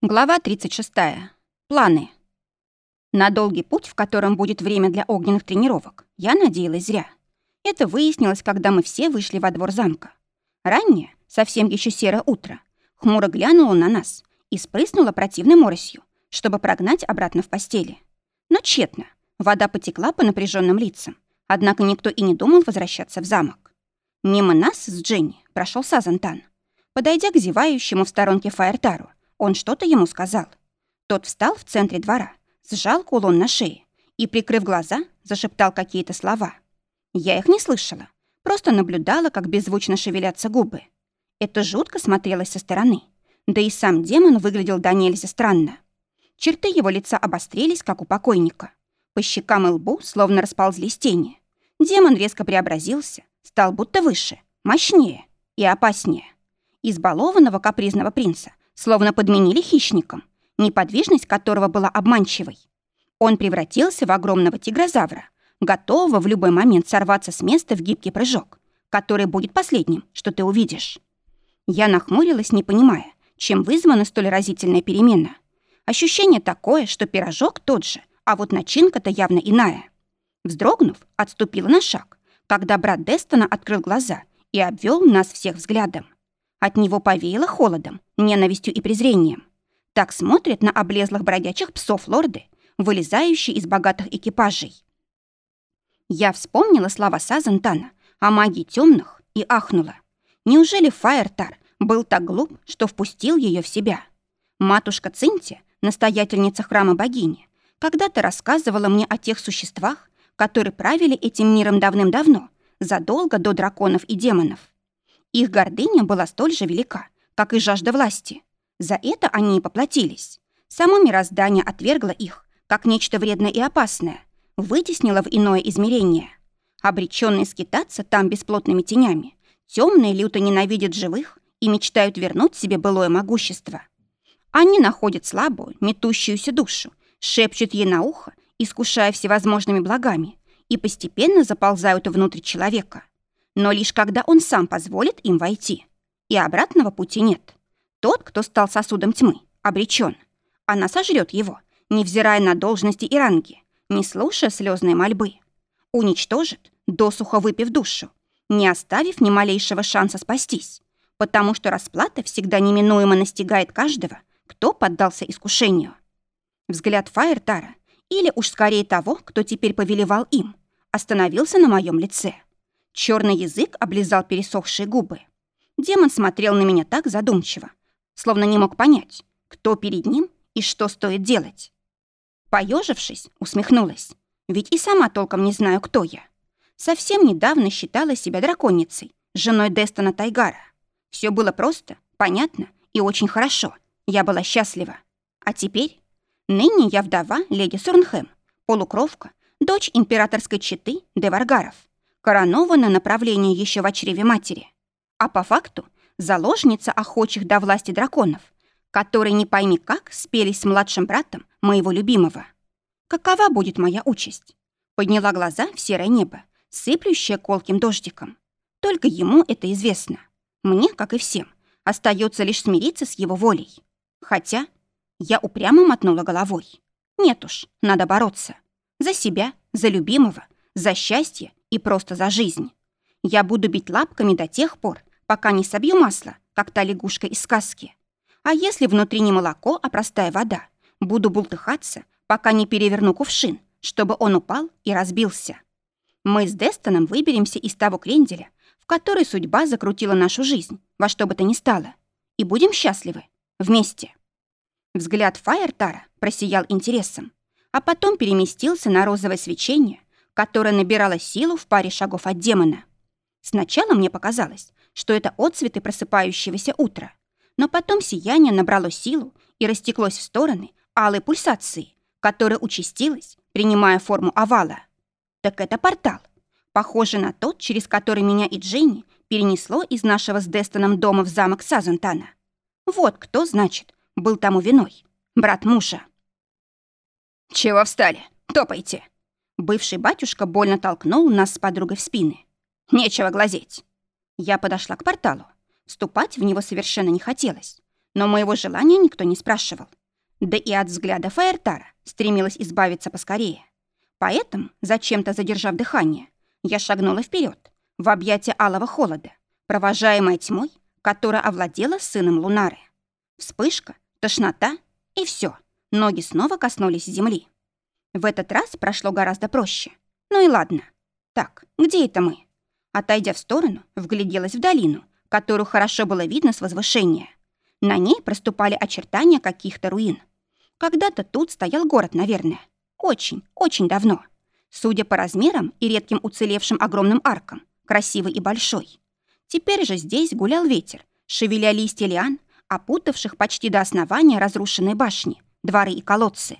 Глава 36. Планы. На долгий путь, в котором будет время для огненных тренировок, я надеялась зря. Это выяснилось, когда мы все вышли во двор замка. Ранее, совсем еще серое утро, хмуро глянула на нас и спрыснула противной моросью, чтобы прогнать обратно в постели. Но тщетно. Вода потекла по напряженным лицам, однако никто и не думал возвращаться в замок. Мимо нас с Дженни прошел Сазантан. Подойдя к зевающему в сторонке Фаертару, он что-то ему сказал. Тот встал в центре двора, сжал кулон на шее и, прикрыв глаза, зашептал какие-то слова. Я их не слышала, просто наблюдала, как беззвучно шевелятся губы. Это жутко смотрелось со стороны. Да и сам демон выглядел до нельзя странно. Черты его лица обострились, как у покойника. По щекам и лбу словно расползлись тени. Демон резко преобразился, стал будто выше, мощнее и опаснее. Избалованного капризного принца словно подменили хищником, неподвижность которого была обманчивой. Он превратился в огромного тигрозавра, готового в любой момент сорваться с места в гибкий прыжок, который будет последним, что ты увидишь. Я нахмурилась, не понимая, чем вызвана столь разительная перемена. Ощущение такое, что пирожок тот же, а вот начинка-то явно иная. Вздрогнув, отступила на шаг, когда брат Дестона открыл глаза и обвел нас всех взглядом. От него повеяло холодом, ненавистью и презрением. Так смотрят на облезлых бродячих псов лорды, вылезающие из богатых экипажей. Я вспомнила слова Сазантана о магии темных и ахнула. Неужели Фаертар был так глуп, что впустил ее в себя? Матушка Цинти, настоятельница храма богини, когда-то рассказывала мне о тех существах, которые правили этим миром давным-давно, задолго до драконов и демонов. Их гордыня была столь же велика, как и жажда власти. За это они и поплатились. Само мироздание отвергло их, как нечто вредное и опасное, вытеснило в иное измерение. Обреченные скитаться там бесплотными тенями, темные люто ненавидят живых и мечтают вернуть себе былое могущество. Они находят слабую, метущуюся душу, шепчут ей на ухо, искушая всевозможными благами, и постепенно заползают внутрь человека но лишь когда он сам позволит им войти. И обратного пути нет. Тот, кто стал сосудом тьмы, обречен. Она сожрет его, невзирая на должности и ранги, не слушая слезные мольбы. Уничтожит, досуха выпив душу, не оставив ни малейшего шанса спастись, потому что расплата всегда неминуемо настигает каждого, кто поддался искушению. Взгляд Фаертара, или уж скорее того, кто теперь повелевал им, остановился на моем лице — Черный язык облизал пересохшие губы. Демон смотрел на меня так задумчиво, словно не мог понять, кто перед ним и что стоит делать. Поежившись, усмехнулась. Ведь и сама толком не знаю, кто я. Совсем недавно считала себя драконицей, женой Дестона Тайгара. Все было просто, понятно и очень хорошо. Я была счастлива. А теперь? Ныне я вдова леди Сурнхэм, полукровка, дочь императорской четы Деваргаров коронована на правление еще в чреве матери. А по факту заложница охочих до власти драконов, которые не пойми как спелись с младшим братом моего любимого. Какова будет моя участь? Подняла глаза в серое небо, сыплющее колким дождиком. Только ему это известно. Мне, как и всем, остается лишь смириться с его волей. Хотя я упрямо мотнула головой. Нет уж, надо бороться. За себя, за любимого, за счастье и просто за жизнь. Я буду бить лапками до тех пор, пока не собью масло, как та лягушка из сказки. А если внутри не молоко, а простая вода, буду бултыхаться, пока не переверну кувшин, чтобы он упал и разбился. Мы с Дестоном выберемся из того кренделя, в который судьба закрутила нашу жизнь, во что бы то ни стало, и будем счастливы вместе. Взгляд Фаертара просиял интересом, а потом переместился на розовое свечение, которая набирала силу в паре шагов от демона. Сначала мне показалось, что это отцветы просыпающегося утра, но потом сияние набрало силу и растеклось в стороны алой пульсации, которая участилась, принимая форму овала. Так это портал, похожий на тот, через который меня и Дженни перенесло из нашего с Дестоном дома в замок Сазантана. Вот кто, значит, был тому виной. Брат мужа. «Чего встали? Топайте!» Бывший батюшка больно толкнул нас с подругой в спины. Нечего глазеть. Я подошла к порталу. Вступать в него совершенно не хотелось. но моего желания никто не спрашивал. Да и от взгляда Фаертара стремилась избавиться поскорее. Поэтому, зачем-то задержав дыхание, я шагнула вперед в объятия алого холода, провожаемая тьмой, которая овладела сыном Лунары. Вспышка, тошнота и все. Ноги снова коснулись земли. В этот раз прошло гораздо проще. Ну и ладно. Так, где это мы? Отойдя в сторону, вгляделась в долину, которую хорошо было видно с возвышения. На ней проступали очертания каких-то руин. Когда-то тут стоял город, наверное. Очень, очень давно. Судя по размерам и редким уцелевшим огромным аркам, красивый и большой. Теперь же здесь гулял ветер, шевеля листья лиан, опутавших почти до основания разрушенные башни, дворы и колодцы.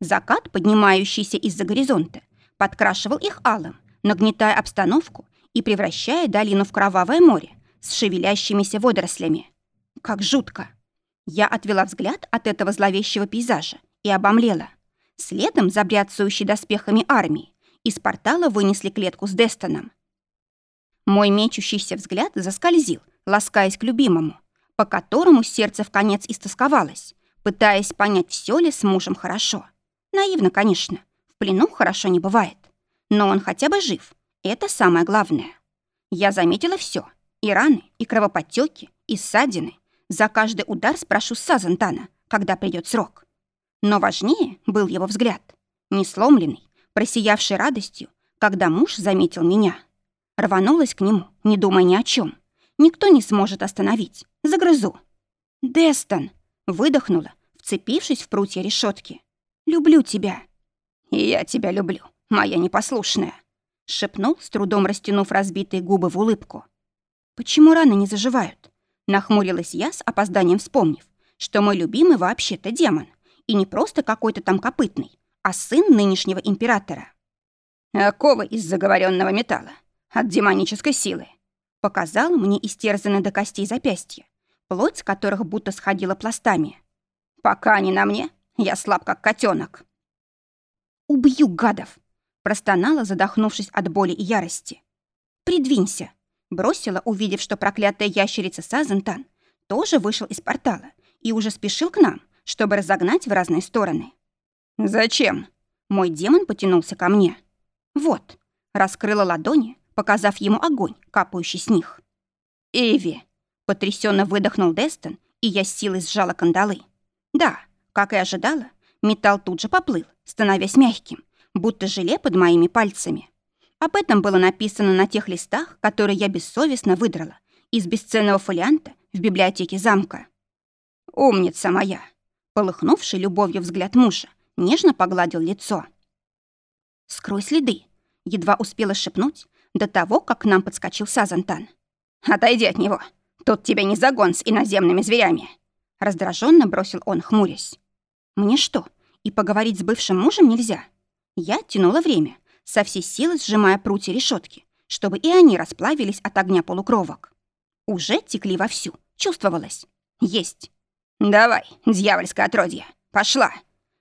Закат, поднимающийся из-за горизонта, подкрашивал их алым, нагнетая обстановку и превращая долину в кровавое море с шевелящимися водорослями. Как жутко! Я отвела взгляд от этого зловещего пейзажа и обомлела. Следом за доспехами армии из портала вынесли клетку с Дестоном. Мой мечущийся взгляд заскользил, ласкаясь к любимому, по которому сердце в конец истосковалось, пытаясь понять, все ли с мужем хорошо. Наивно, конечно, в плену хорошо не бывает. Но он хотя бы жив, это самое главное. Я заметила все: и раны, и кровоподтеки, и ссадины. За каждый удар спрошу Сазантана, когда придет срок. Но важнее был его взгляд, не сломленный, просиявший радостью, когда муж заметил меня. Рванулась к нему, не думая ни о чем. Никто не сможет остановить. Загрызу. «Дестон!» — выдохнула, вцепившись в прутья решетки. «Люблю тебя». «И я тебя люблю, моя непослушная», — шепнул, с трудом растянув разбитые губы в улыбку. «Почему раны не заживают?» Нахмурилась я с опозданием, вспомнив, что мой любимый вообще-то демон, и не просто какой-то там копытный, а сын нынешнего императора. «Оковы из заговоренного металла, от демонической силы», показал мне истерзанные до костей запястья, плоть которых будто сходила пластами. «Пока они на мне, я слаб, как котенок. «Убью гадов!» — простонала, задохнувшись от боли и ярости. «Придвинься!» — бросила, увидев, что проклятая ящерица Сазентан тоже вышел из портала и уже спешил к нам, чтобы разогнать в разные стороны. «Зачем?» Мой демон потянулся ко мне. «Вот», — раскрыла ладони, показав ему огонь, капающий с них. «Эви!» — потрясенно выдохнул Дестон, и я с силой сжала кандалы. Да, как и ожидала, металл тут же поплыл, становясь мягким, будто желе под моими пальцами. Об этом было написано на тех листах, которые я бессовестно выдрала из бесценного фолианта в библиотеке замка. «Умница моя!» Полыхнувший любовью взгляд мужа нежно погладил лицо. «Скрой следы!» Едва успела шепнуть, до того, как к нам подскочил Сазантан. «Отойди от него! Тут тебя не загон с иноземными зверями!» Раздраженно бросил он, хмурясь. «Мне что, и поговорить с бывшим мужем нельзя?» Я тянула время, со всей силы сжимая прутья решетки, чтобы и они расплавились от огня полукровок. Уже текли вовсю, чувствовалось. Есть. «Давай, дьявольское отродье, пошла!»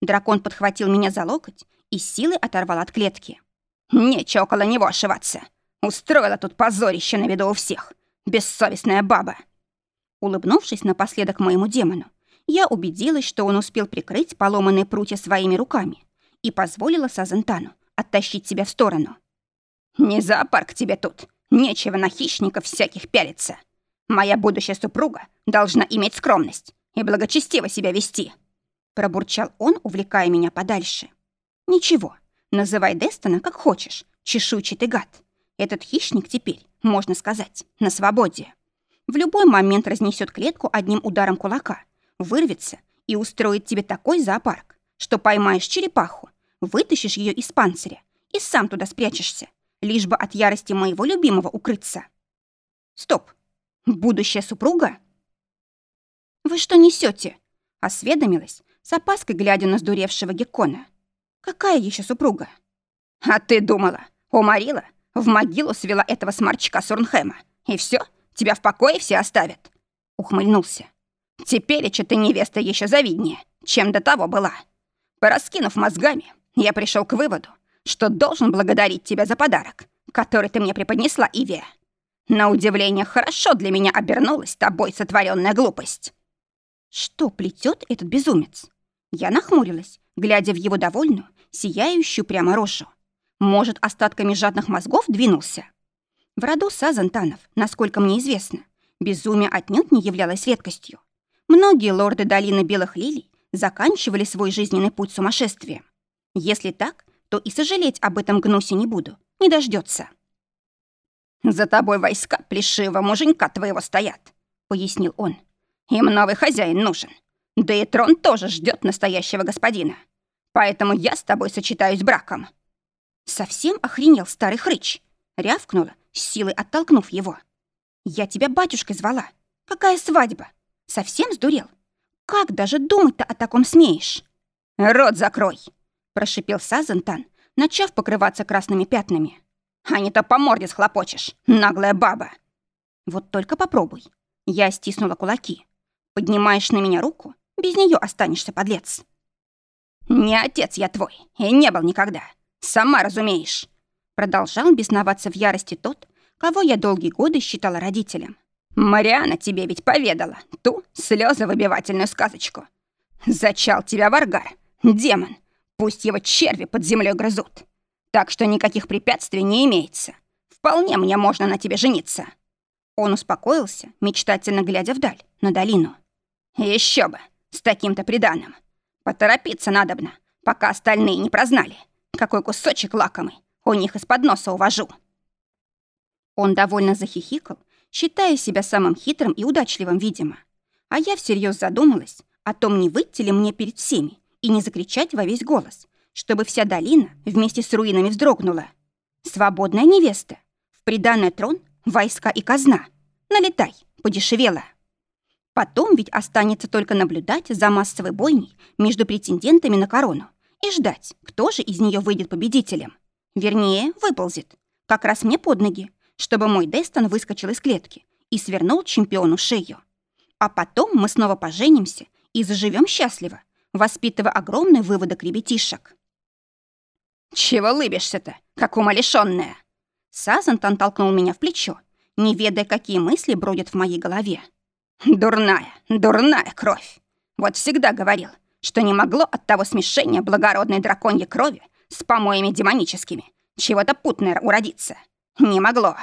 Дракон подхватил меня за локоть и силой оторвал от клетки. «Нечего около него ошиваться. Устроила тут позорище на виду у всех. Бессовестная баба. Улыбнувшись напоследок моему демону, я убедилась, что он успел прикрыть поломанные прутья своими руками и позволила Сазентану оттащить себя в сторону. «Не зоопарк тебе тут. Нечего на хищников всяких пялиться. Моя будущая супруга должна иметь скромность и благочестиво себя вести», пробурчал он, увлекая меня подальше. «Ничего, называй Дестона как хочешь, чешуйчатый гад. Этот хищник теперь, можно сказать, на свободе. В любой момент разнесет клетку одним ударом кулака, вырвется и устроит тебе такой зоопарк, что поймаешь черепаху, вытащишь ее из панциря и сам туда спрячешься, лишь бы от ярости моего любимого укрыться. Стоп! Будущая супруга? Вы что несете? Осведомилась, с опаской глядя на сдуревшего Геккона. Какая еще супруга? А ты думала, уморила, в могилу свела этого сморчка Сурнхэма. И все, тебя в покое все оставят. Ухмыльнулся. Теперь че ты невеста еще завиднее, чем до того была. Пораскинув мозгами, я пришел к выводу, что должен благодарить тебя за подарок, который ты мне преподнесла, Иве. На удивление, хорошо для меня обернулась тобой сотворенная глупость. Что плетет этот безумец? Я нахмурилась, глядя в его довольную, сияющую прямо рожу. Может, остатками жадных мозгов двинулся? В роду Сазантанов, насколько мне известно, безумие отнюдь не являлось редкостью. Многие лорды долины Белых Лилий заканчивали свой жизненный путь сумасшествием. Если так, то и сожалеть об этом гнусе не буду, не дождется. «За тобой войска плешивого муженька твоего стоят», — пояснил он. «Им новый хозяин нужен. Да и трон тоже ждет настоящего господина. Поэтому я с тобой сочетаюсь браком». Совсем охренел старый хрыч. Рявкнула, с силой оттолкнув его. «Я тебя батюшкой звала. Какая свадьба? Совсем сдурел? Как даже думать-то о таком смеешь?» «Рот закрой!» — прошипел Сазантан, начав покрываться красными пятнами. «А не то по морде схлопочешь, наглая баба!» «Вот только попробуй». Я стиснула кулаки. «Поднимаешь на меня руку, без нее останешься, подлец». «Не отец я твой, и не был никогда. Сама разумеешь». Продолжал бесноваться в ярости тот, кого я долгие годы считала родителем. «Мариана тебе ведь поведала ту слезовыбивательную сказочку. Зачал тебя варгар, демон. Пусть его черви под землей грызут. Так что никаких препятствий не имеется. Вполне мне можно на тебе жениться». Он успокоился, мечтательно глядя вдаль, на долину. Еще бы, с таким-то приданым. Поторопиться надобно, пока остальные не прознали, какой кусочек лакомый у них из-под носа увожу». Он довольно захихикал, считая себя самым хитрым и удачливым, видимо. А я всерьез задумалась о том, не выйти ли мне перед всеми и не закричать во весь голос, чтобы вся долина вместе с руинами вздрогнула. «Свободная невеста! В приданный трон войска и казна! Налетай, подешевела!» Потом ведь останется только наблюдать за массовой бойней между претендентами на корону и ждать, кто же из нее выйдет победителем. Вернее, выползет. Как раз мне под ноги, чтобы мой Дестон выскочил из клетки и свернул чемпиону шею. А потом мы снова поженимся и заживем счастливо, воспитывая огромный выводок ребятишек. «Чего лыбишься-то, как умалишённая?» Сазантон толкнул меня в плечо, не ведая, какие мысли бродят в моей голове. «Дурная, дурная кровь! Вот всегда говорил, что не могло от того смешения благородной драконьей крови с помоями демоническими чего-то путное уродиться. Не могло.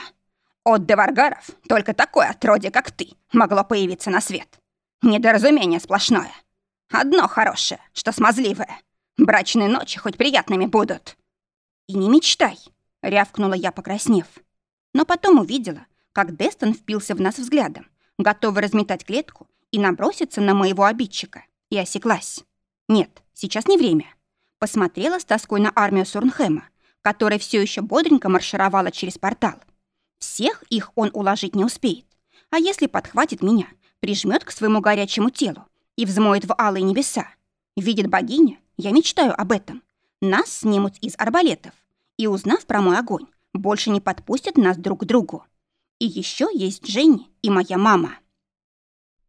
От деваргаров только такое отродье, как ты, могло появиться на свет. Недоразумение сплошное. Одно хорошее, что смазливое. Брачные ночи хоть приятными будут. И не мечтай, рявкнула я, покраснев. Но потом увидела, как Дестон впился в нас взглядом, готовый разметать клетку и наброситься на моего обидчика, и осеклась. Нет, сейчас не время. Посмотрела с тоской на армию Сурнхэма, которая все еще бодренько маршировала через портал. Всех их он уложить не успеет. А если подхватит меня, прижмет к своему горячему телу и взмоет в алые небеса? Видит богиня, я мечтаю об этом. Нас снимут из арбалетов. И, узнав про мой огонь, больше не подпустят нас друг к другу. И еще есть Женни и моя мама.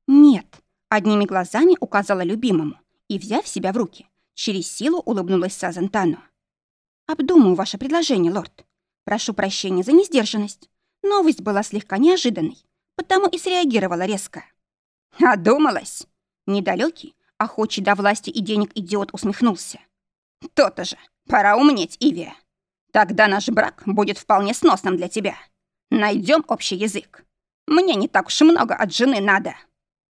Нет, одними глазами указала любимому и, взяв себя в руки, через силу улыбнулась Сазантану. «Обдумаю ваше предложение, лорд. Прошу прощения за несдержанность. Новость была слегка неожиданной, потому и среагировала резко». «Одумалась?» Недалекий, охочий до власти и денег идиот усмехнулся. «То-то же, пора умнеть, Ивия. Тогда наш брак будет вполне сносным для тебя. Найдем общий язык. Мне не так уж много от жены надо».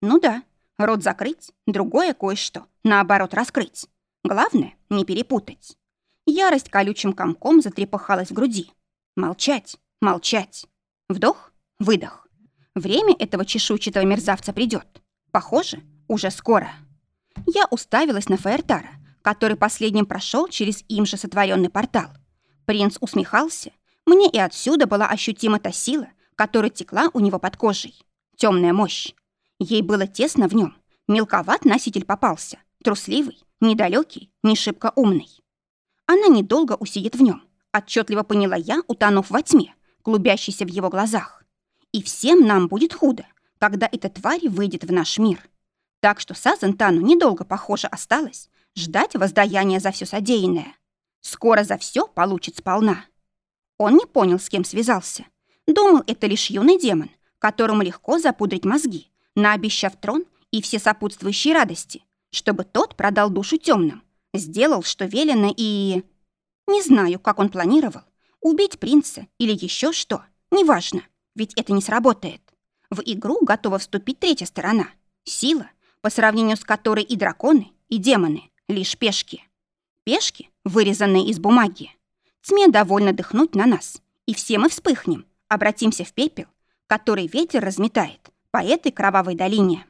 «Ну да, рот закрыть, другое кое-что, наоборот, раскрыть. Главное, не перепутать. Ярость колючим комком затрепыхалась в груди. Молчать, молчать. Вдох, выдох. Время этого чешуйчатого мерзавца придет. Похоже, уже скоро. Я уставилась на Фаертара, который последним прошел через им же сотворенный портал. Принц усмехался. Мне и отсюда была ощутима та сила, которая текла у него под кожей. Темная мощь. Ей было тесно в нем. Мелковат носитель попался. Трусливый, недалекий, не шибко умный. Она недолго усидит в нем, отчетливо поняла я, утонув во тьме, клубящейся в его глазах. И всем нам будет худо, когда эта тварь выйдет в наш мир. Так что Сазантану недолго, похоже, осталось ждать воздаяния за все содеянное. Скоро за все получит сполна. Он не понял, с кем связался. Думал, это лишь юный демон, которому легко запудрить мозги, наобещав трон и все сопутствующие радости, чтобы тот продал душу темным, сделал, что велено, и... Не знаю, как он планировал. Убить принца или еще что. Неважно, ведь это не сработает. В игру готова вступить третья сторона. Сила, по сравнению с которой и драконы, и демоны — лишь пешки. Пешки, вырезанные из бумаги. Тьме довольно дыхнуть на нас, и все мы вспыхнем, обратимся в пепел, который ветер разметает по этой кровавой долине.